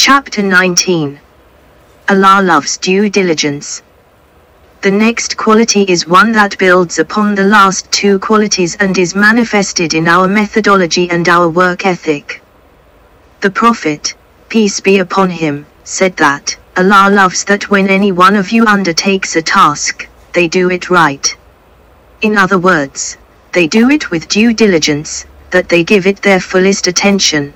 Chapter 19 Allah loves due diligence. The next quality is one that builds upon the last two qualities and is manifested in our methodology and our work ethic. The Prophet, peace be upon him, said that, Allah loves that when any one of you undertakes a task, they do it right. In other words, they do it with due diligence, that they give it their fullest attention.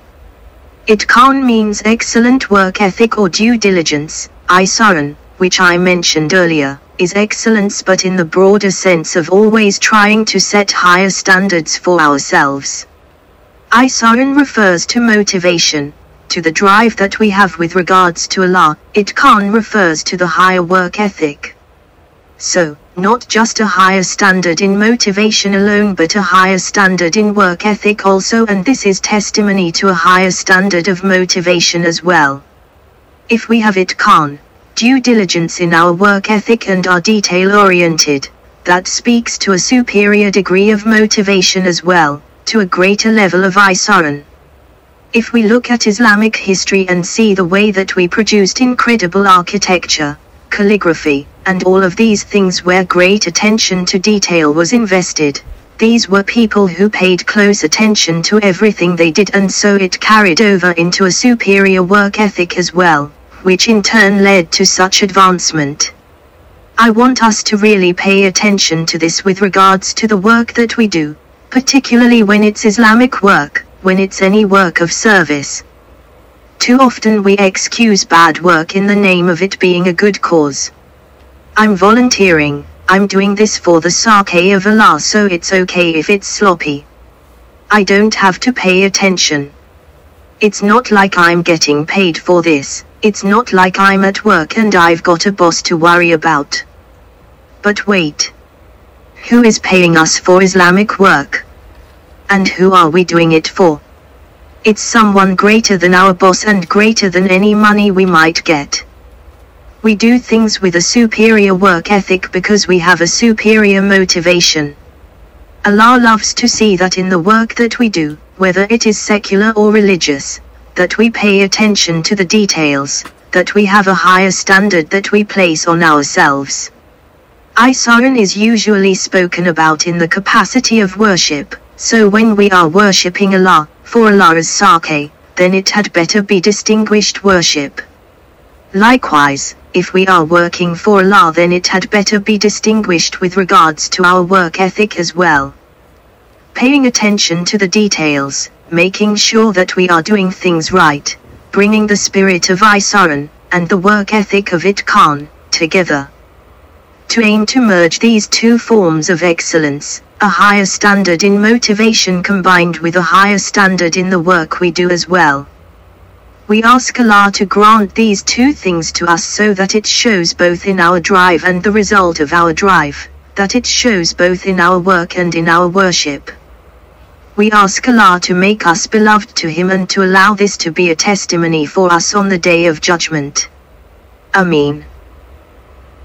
Itqan means excellent work ethic or due diligence, Ihsan, which I mentioned earlier, is excellence but in the broader sense of always trying to set higher standards for ourselves. Ihsan refers to motivation, to the drive that we have with regards to Allah, Itqan refers to the higher work ethic. So, not just a higher standard in motivation alone but a higher standard in work ethic also and this is testimony to a higher standard of motivation as well. If we have Itqan, due diligence in our work ethic and are detail oriented, that speaks to a superior degree of motivation as well, to a greater level of ihsan. If we look at Islamic history and see the way that we produced incredible architecture, calligraphy, and all of these things where great attention to detail was invested. These were people who paid close attention to everything they did and so it carried over into a superior work ethic as well, which in turn led to such advancement. I want us to really pay attention to this with regards to the work that we do, particularly when it's Islamic work, when it's any work of service. Too often we excuse bad work in the name of it being a good cause. I'm volunteering, I'm doing this for the sake of Allah so it's okay if it's sloppy. I don't have to pay attention. It's not like I'm getting paid for this, it's not like I'm at work and I've got a boss to worry about. But wait. Who is paying us for Islamic work? And who are we doing it for? It's someone greater than our boss and greater than any money we might get. We do things with a superior work ethic because we have a superior motivation. Allah loves to see that in the work that we do, whether it is secular or religious, that we pay attention to the details, that we have a higher standard that we place on ourselves. Ihsan is usually spoken about in the capacity of worship, so when we are worshipping Allah, for Allah's sake, then it had better be distinguished worship. Likewise, if we are working for Allah then it had better be distinguished with regards to our work ethic as well. Paying attention to the details, making sure that we are doing things right, bringing the spirit of Ihsan, and the work ethic of Itqan, together. To aim to merge these two forms of excellence, a higher standard in motivation combined with a higher standard in the work we do as well. We ask Allah to grant these two things to us so that it shows both in our drive and the result of our drive, that it shows both in our work and in our worship. We ask Allah to make us beloved to Him and to allow this to be a testimony for us on the day of judgment. Ameen.